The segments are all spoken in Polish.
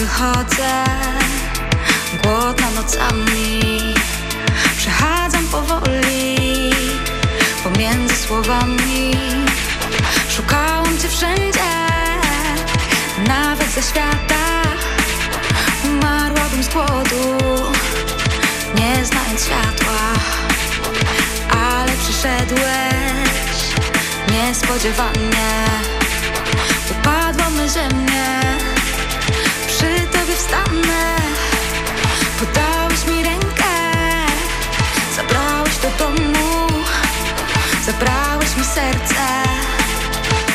wychodzę. Głodna nocami Przechadzam powoli Pomiędzy słowami. Szukałam cię wszędzie Nawet ze świata. Umarłabym z głodu Nie znając światła. Ale przyszedłeś Niespodziewanie. Upadłam na ziemię wstanę Podałeś mi rękę. Zabrałeś do domu. Zabrałeś mi serce.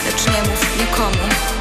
Lecz nie mów nikomu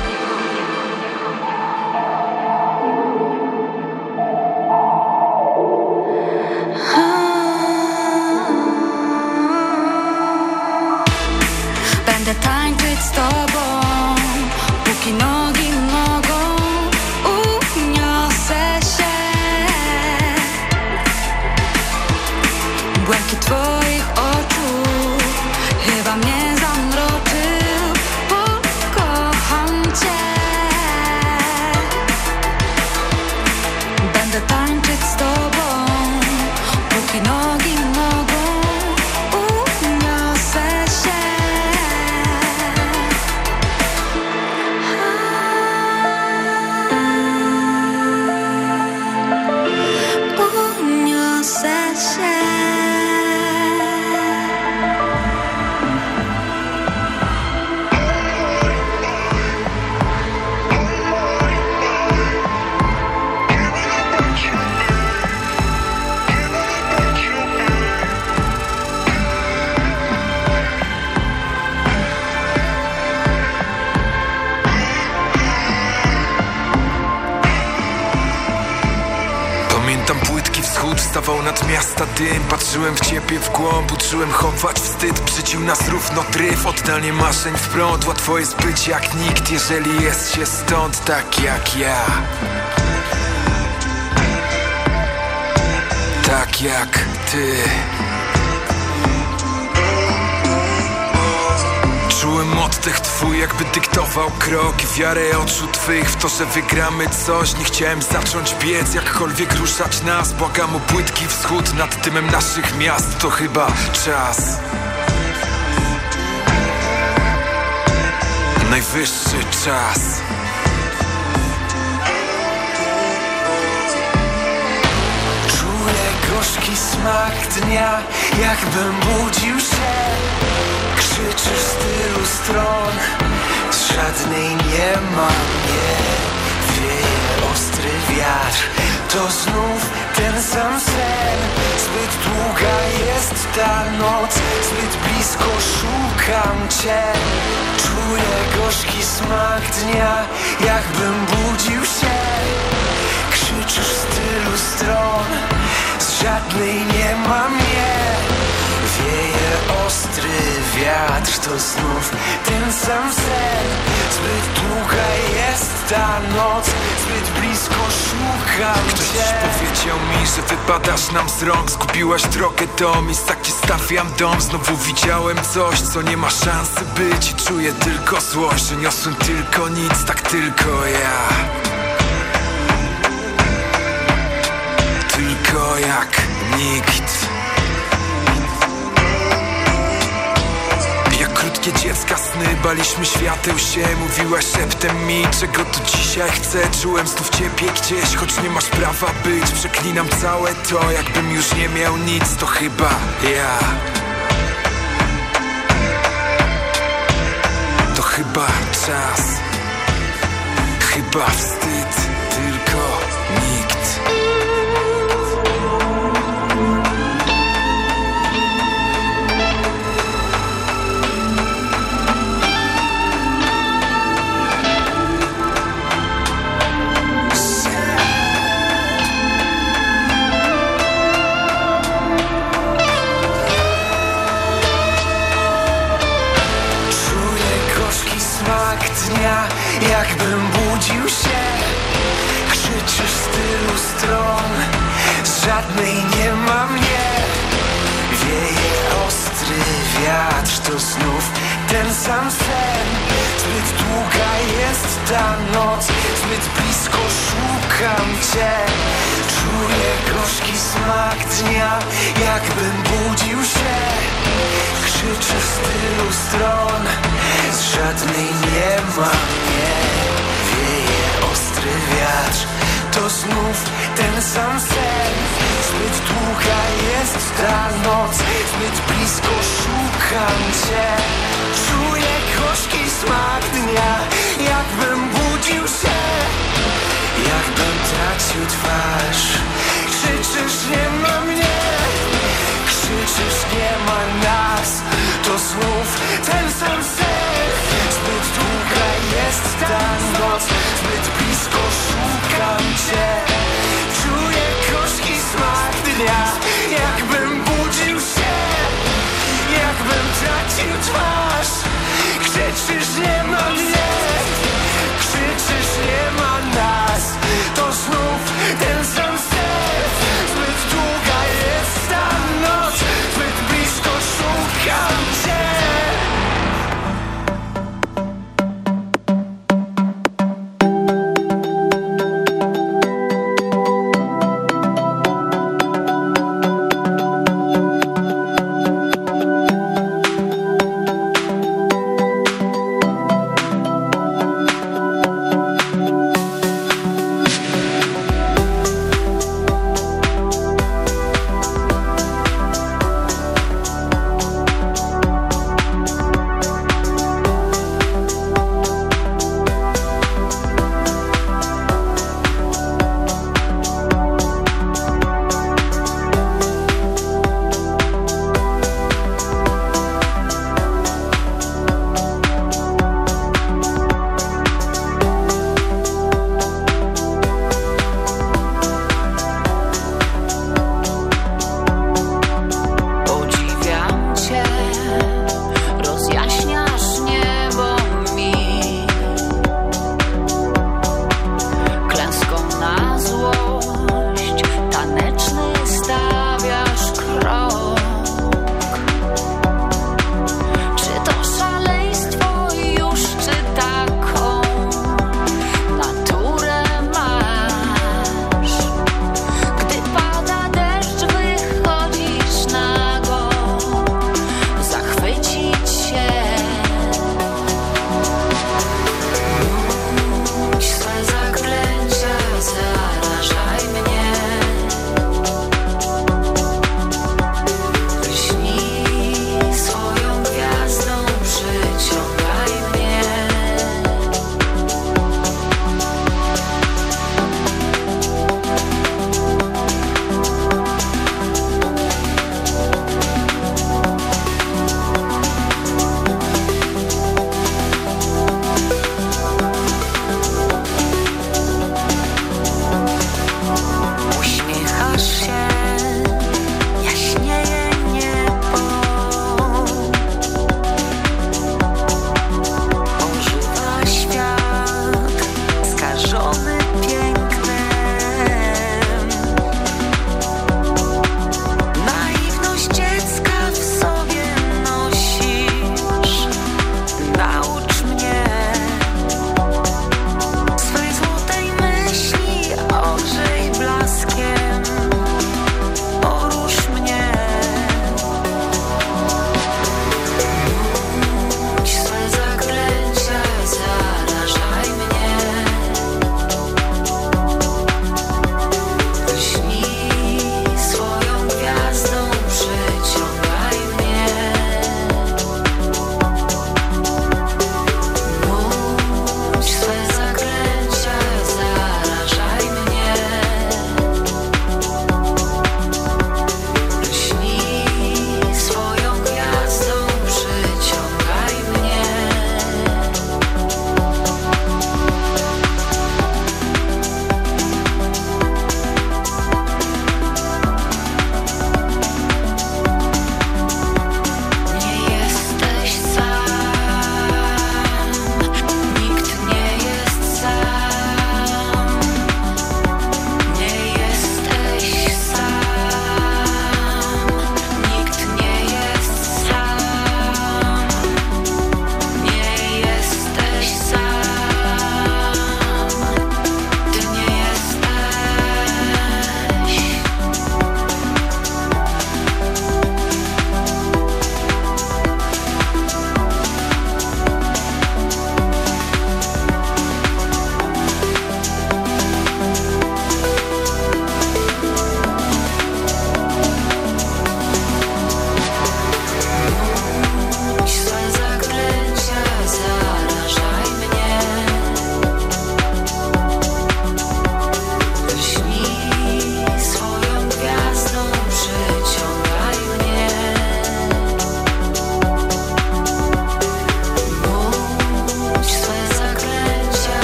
wstawał nad miasta dym Patrzyłem w ciebie w głąb, uczyłem chować wstyd Brzydził nas równo tryf, oddanie maszeń w prąd Łatwo jest być jak nikt, jeżeli jest się stąd tak jak ja. Tak jak ty Czułem oddech twój, jakby dyktował krok Wiarę oczu twych w to, że wygramy coś. Nie chciałem zacząć biec, jakkolwiek ruszać nas. Błagam o płytki wschód nad dymem naszych miast. To chyba czas. Najwyższy czas. Czuję gorzki smak dnia, jakbym budził się Krzyczysz z tylu stron, z żadnej nie ma mnie. Wieje ostry wiatr, to znów ten sam sen. Zbyt długa jest ta noc, zbyt blisko szukam Cię. Czuję gorzki smak dnia, jakbym budził się. Krzyczysz z tylu stron Z żadnej nie ma mnie Wieje ostry wiatr To znów ten sam sen. Zbyt długa jest ta noc Zbyt blisko szukam Ktoś Cię. powiedział mi, że wypadasz nam z rąk Zgubiłaś drogę do miejsca, gdzie stawiam dom. Znowu widziałem coś, co nie ma szansy być. I czuję tylko złość, że niosłem tylko nic, tak tylko ja dziecka sny Baliśmy świateł się, mówiłaś szeptem mi Czego tu dzisiaj chcę, czułem znów ciebie gdzieś Choć nie masz prawa być, przeklinam całe to Jakbym już nie miał nic, to chyba ja. To chyba czas. Chyba wstyd, Krzyczysz z tylu stron Z żadnej nie ma mnie. Wieje ostry wiatr To znów ten sam sen. Zbyt długa jest ta noc Zbyt blisko szukam cię. Czuję gorzki smak dnia Jakbym budził się. Krzyczysz z tylu stron Z żadnej nie ma mnie. Wieje ostry wiatr To znów ten sam sen Zbyt długa jest ta noc Zbyt blisko szukam cię. Czuję gorzki smak dnia Jakbym budził się. Jakbym tracił twarz. Krzyczysz nie ma mnie Krzyczysz nie ma nas To znów ten sam sen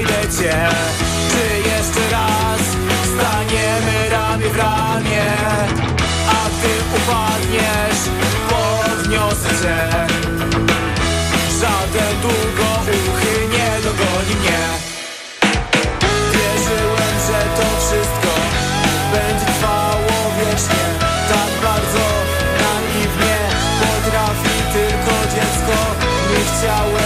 znajdę cię Czy jeszcze raz staniemy ramię w ramię? A ty upadniesz, podniosę cię Żaden długo uchy nie dogoni mnie. Wierzyłem, że to wszystko będzie trwało wiecznie. Tak bardzo naiwnie potrafi tylko dziecko. Nie chciałem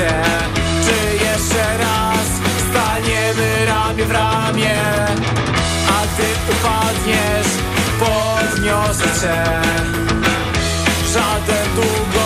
się. Czy jeszcze raz staniemy ramię w ramię? A ty upadniesz, podniosę cię. Żaden długo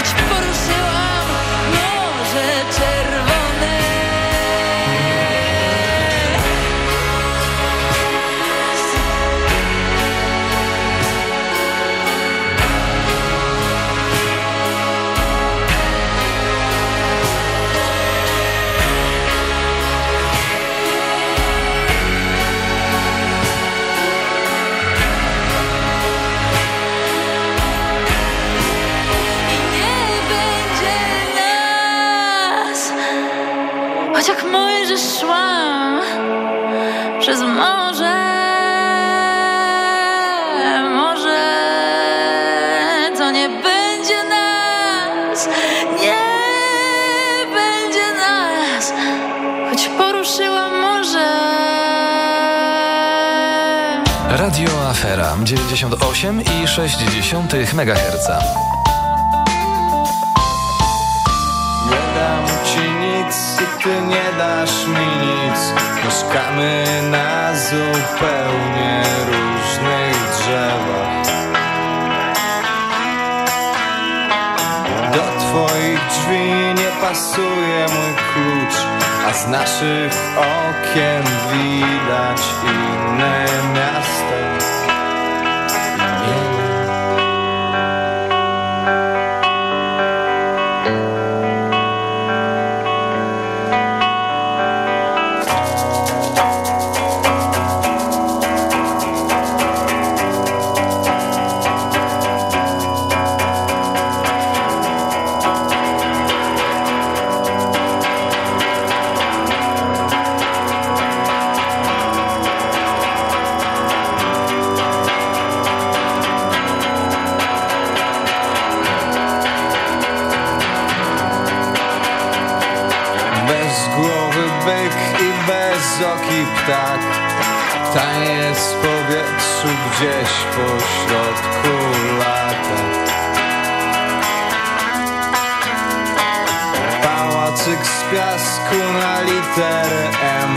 much fun. Radio Afera 98,6 MHz. Nie dam ci nic i ty nie dasz mi nic. Mieszkamy na zupełnie różnych drzewach. Do twoich drzwi nie pasuje mój klucz. A z naszych okien widać inne miasta Taniec w powietrzu gdzieś pośrodku lata. Pałacyk z piasku na literę M.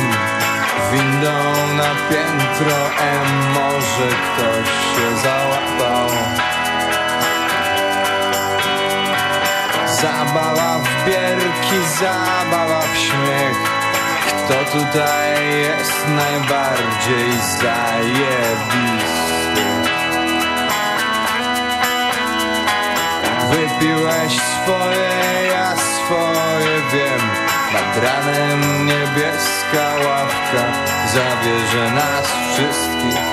Windą na piętro M. Może ktoś się załapał. Zabawa w bierki, zabawa w śmiech Kto tutaj jest najbardziej zajebisty? Wypiłeś swoje, ja swoje wiem Nad ranem niebieska ławka Zabierze nas wszystkich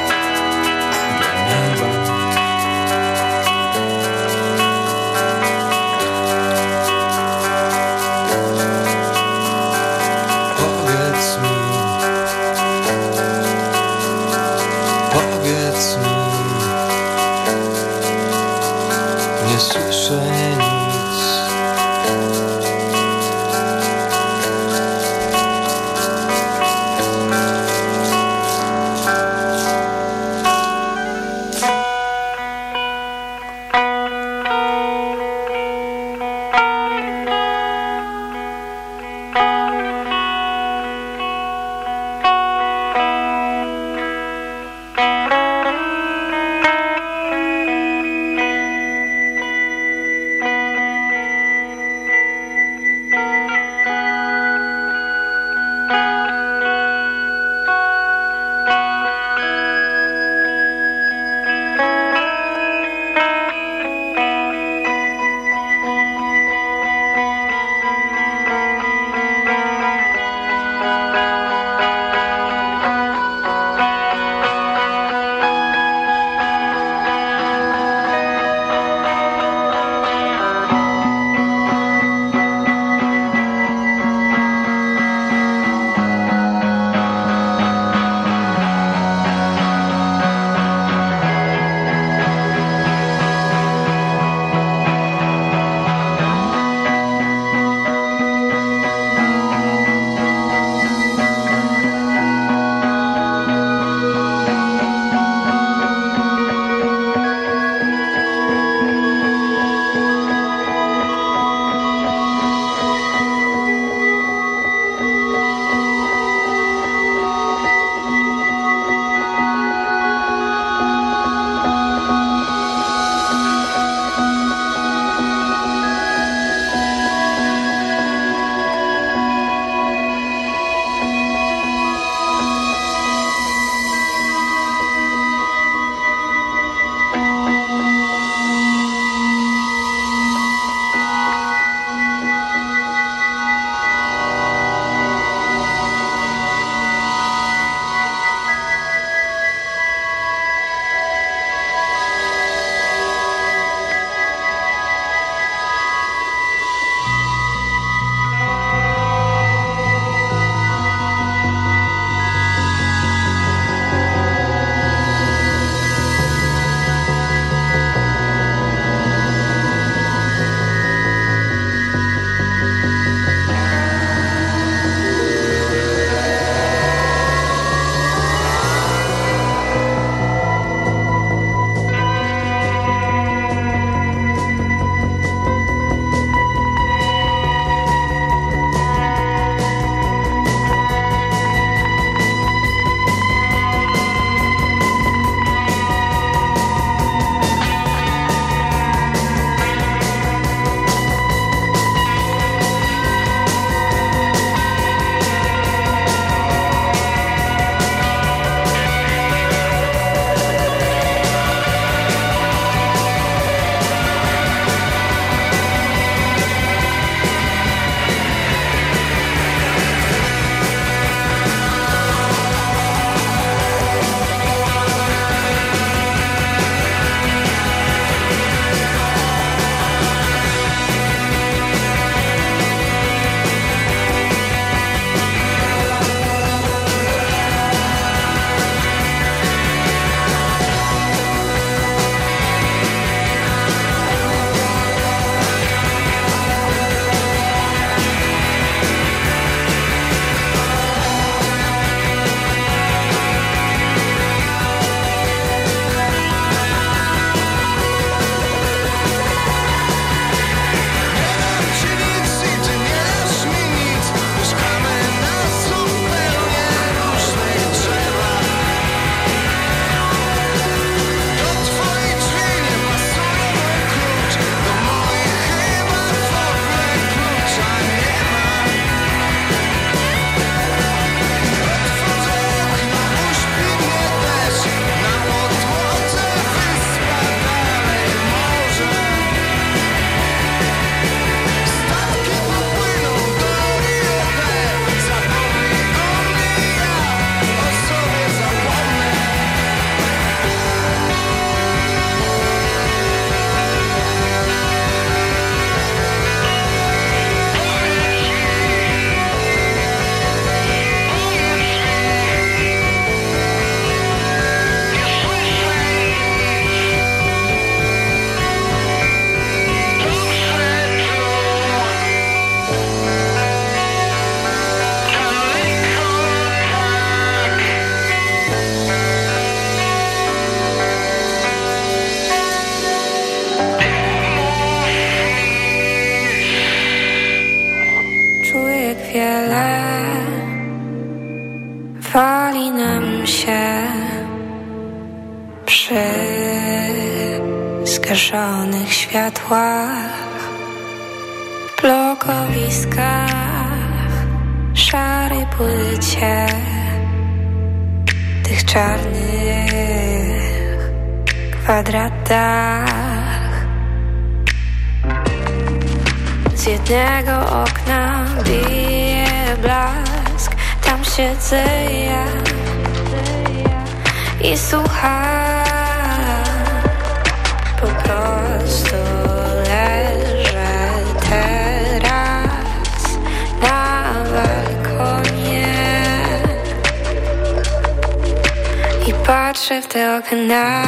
patrzę w te okna,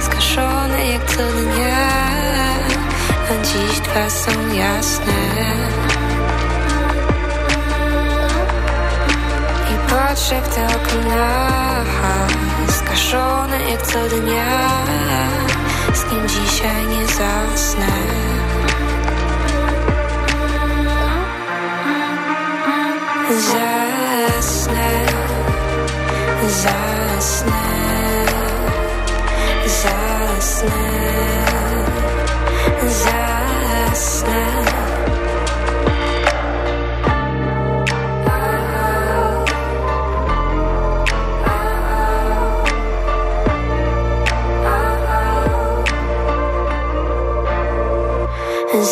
skaszone jak co dnia, a dziś dwa są jasne. I patrzę w te okna, skaszone jak co dnia, z kim dzisiaj nie zasnę. Zasnę, zasnę, zasnę, zasnę.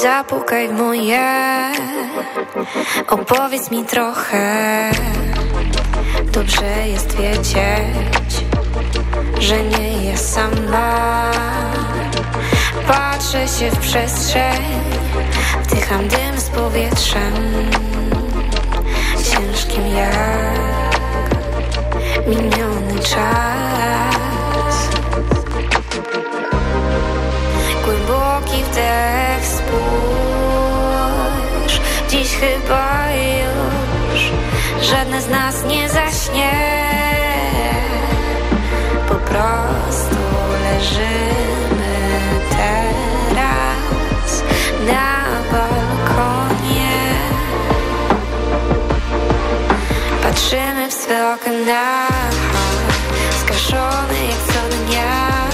Zapukaj w moje, opowiedz mi trochę. Dobrze jest wiedzieć, że nie jest sama. Patrzę się w przestrzeń, wdycham dym z powietrzem, ciężkim jak miniony czas. Głęboki wdech, spójrz Dziś chyba już Żadne z nas nie zaśnie. Po prostu leżymy teraz Na balkonie. Patrzymy w swe okna Skaszone jak co dnia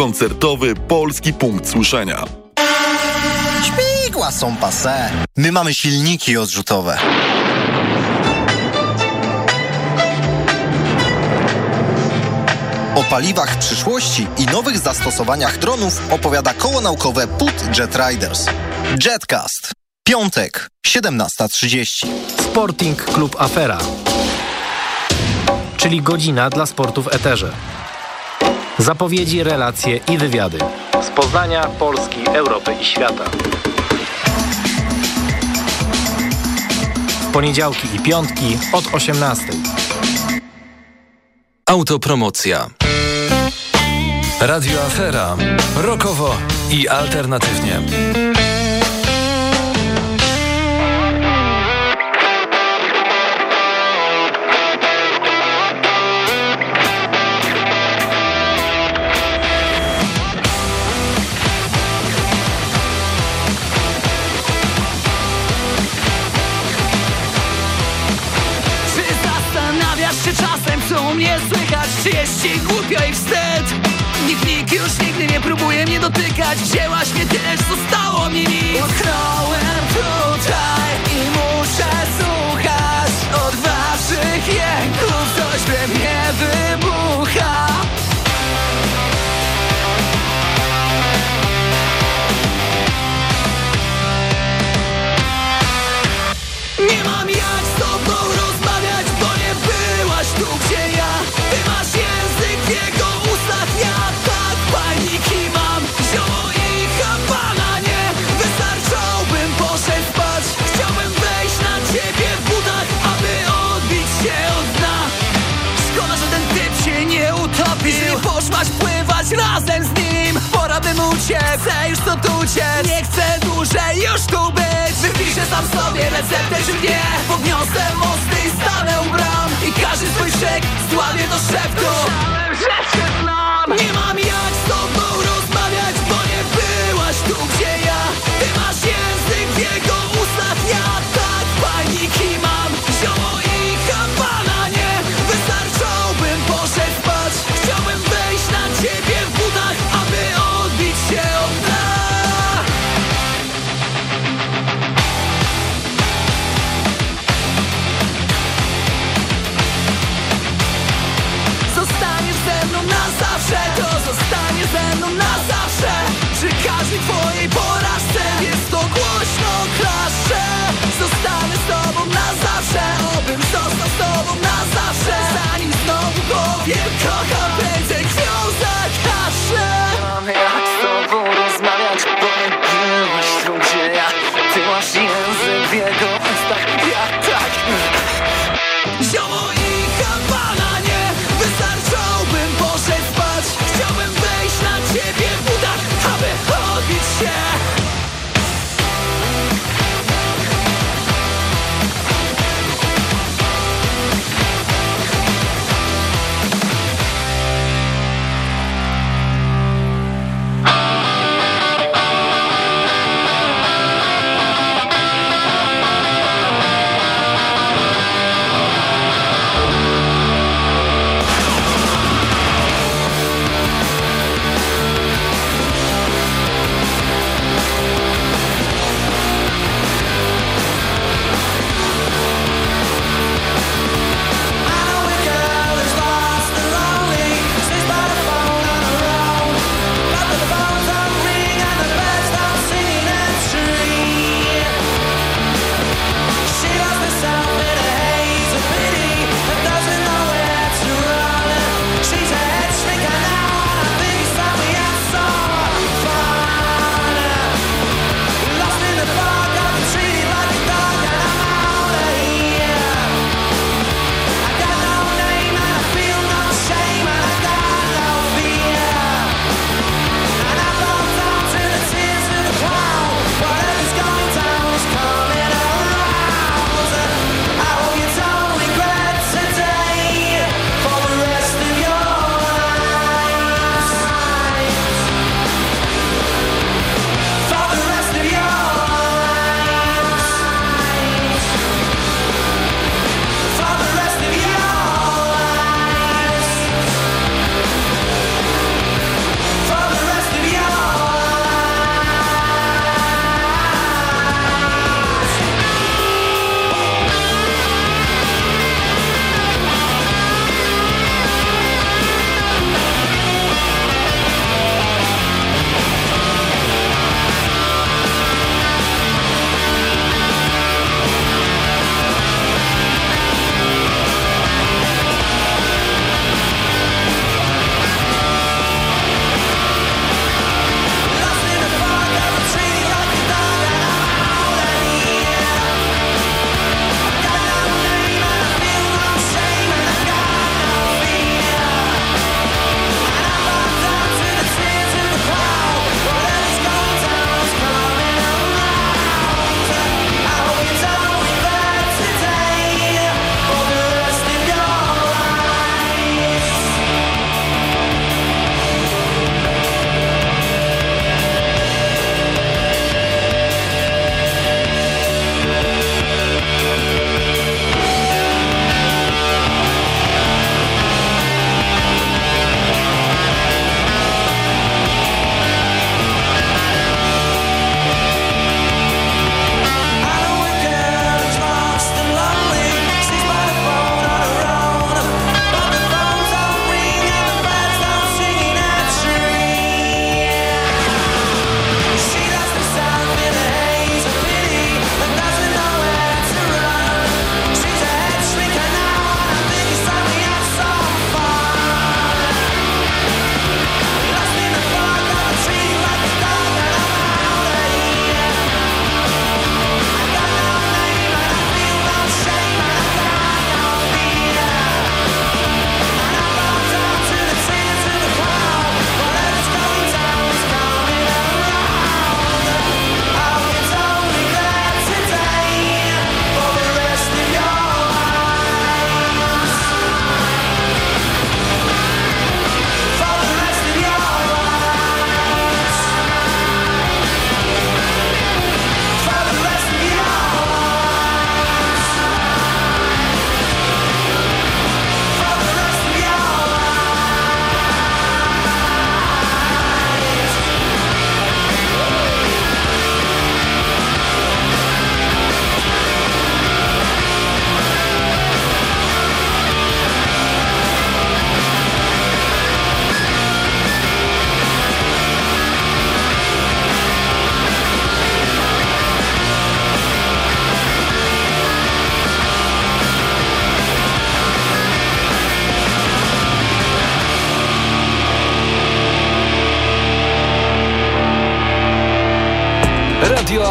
Koncertowy Polski Punkt Słyszenia. Śmigła są pase. My mamy silniki odrzutowe. O paliwach przyszłości i nowych zastosowaniach dronów opowiada koło naukowe PUT Jet Riders. Jetcast. Piątek, 17.30. Sporting Klub Afera czyli godzina dla sportu w eterze. Zapowiedzi, relacje i wywiady. Z Poznania, Polski, Europy i świata. Poniedziałki i piątki od 18. Autopromocja. Radio Afera. Rokowo i alternatywnie. Czy głupio i wstyd. Nikt, nikt już nigdy nie próbuje mnie dotykać. Wzięłaś mnie też, zostało mi nic. Utknąłem tutaj i muszę słuchać Od waszych jęków. Coś we mnie wybucha. Nie mam jak razem z nim. Pora bym uciec, chcę już stąd uciec. Nie chcę dłużej już tu być. Wypiszę sam sobie receptę czy mnie Podniosę mosty i stanę u bram. I każdy swój szyk zdławię do szeptu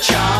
child.